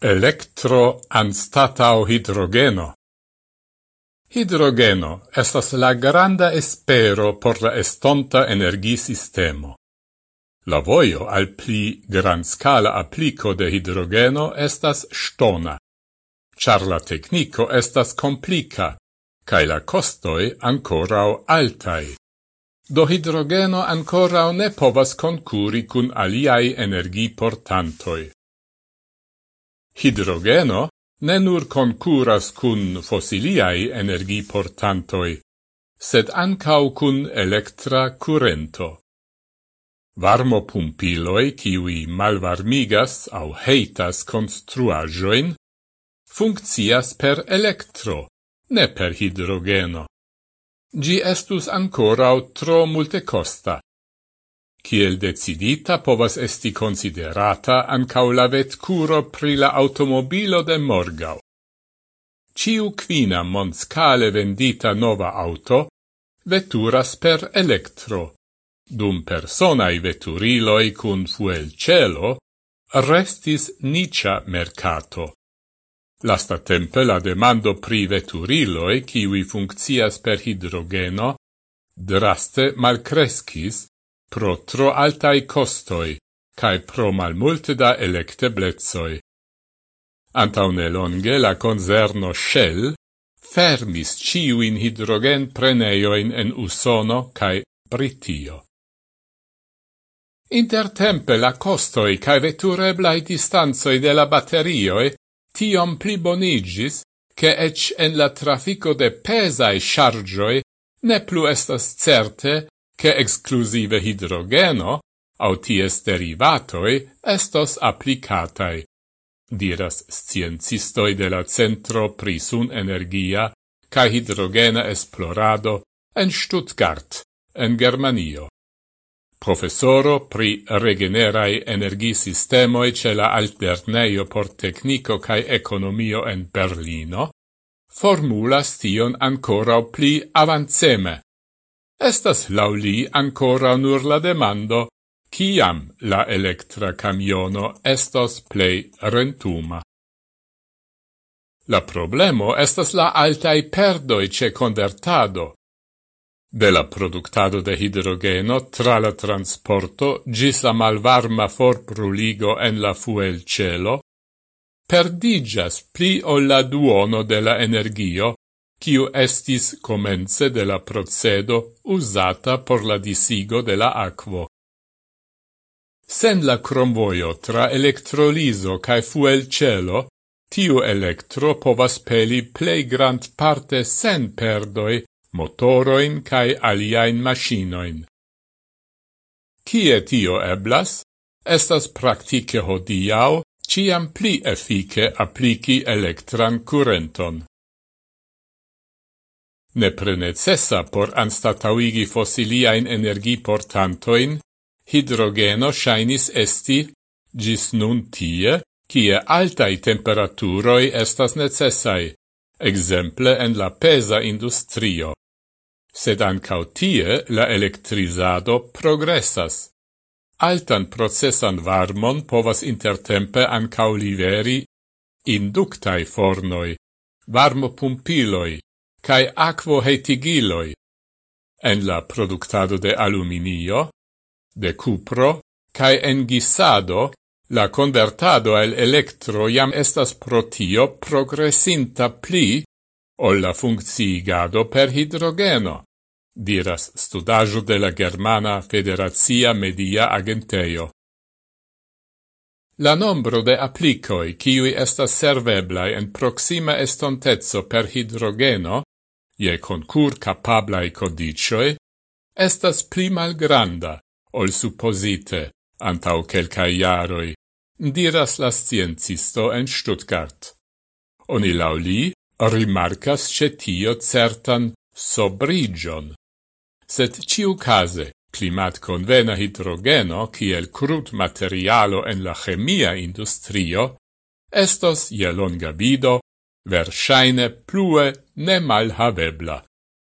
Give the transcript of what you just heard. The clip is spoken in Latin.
Electro anstatau hidrogeno. Hidrogeno estas la granda espero por la estonta energisistemo. La vojo al pli grandskala apliko de hidrogeno estas ŝtona, ĉar la tekniko estas komplika kaj la kostoj ankoraŭ altaj. Do hidrogeno ankoraŭ ne povas konkuri kun aliaj energiportantoj. Hidrogeno ne nur concuras cun fossiliai energiportantoi, sed ancau cun electra currento. Varmo pumpiloi, kiwi malvarmigas au heitas construajoin, funccias per electro, ne per hidrogeno. Gi estus ancora tro multe costa, Kiel decidita povas esti considerata ancau la vetcuro pri la automobilo de morgau. Ciu quina monscale vendita nova auto veturas per electro, dum personai veturiloi cun fuel cielo restis nicia mercato. Lasta tempe la demando pri veturiloi, kiwi funccias per hidrogeno, draste malcrescis, pro tro altai costoi, cae pro malmulte da electeblezoi. Antaune longe la concerno Shell fermis ciuin hidrogen preneioin en Usono cae Britio. Intertempe la costoi cae vetureblai distanzoi de la batterioe tiom plibonigis che ec en la trafico de pesae chargioi ne plu estas certe che exclusive hidrogeno au ties derivatoi estos applicatai, diras sciencistoi de la Centro Prisun Energia ca Hidrogena Esplorado en Stuttgart, en Germanio. Professoro pri regenerai energisistemoi ce la Alterneio por Tecnico cae Economio en Berlino, formulas tion ancora pli avanceme, Estas lauli ancora nur la demando, kiam la electra camiono estos plei rentuma. La problemo estas la altai perdoi ce convertado, de la productado de hidrogeno tra la transporto gis la malvarma forpruligo en la fuel cielo, perdigas pli o la duono de la energio, quiu estis comence de la procedo usata por la disigo de la aquo. Sen la cromvoio tra electroliso cae fuel celo, tiu electro povas peli plei grand parte sen perdoi motoroin cae aliaen machinoin. Cie tio eblas, estas praktike hodiau ciam pli efike apliki elektran curenton ne necessa por anstatauigi fossiliaen energiportantoin, hidrogeno shainis esti gis nun tie, kie altai temperaturoi estas necessai, exemple en la pesa industrio. Sed ancau tie la electrizado progressas. Altan processan varmon povas intertempe ancau liveri inductai fornoi, varmopumpiloi, cae aquo hetigiloi, en la productado de aluminio, de cupro, cae en gisado, la convertado el electro jam estas protio progressinta pli o la funcciigado per hidrogeno, diras studajo de la Germana Federazia Media Agenteio. La nombro de applicoi, kiui estas serveblai en proxima estontezzo per hidrogeno, je concur capablai codicioe, estas pli malgranda ol supposite antau quelcae iaroi, diras la sciencisto en Stuttgart. Oni lauli rimarcas cetio certan sobrigion. Sed ciu case, climat convena hidrogeno, kiel crud materialo en la chemia industrio, estos je longa vido versaine plue ne malhavebla.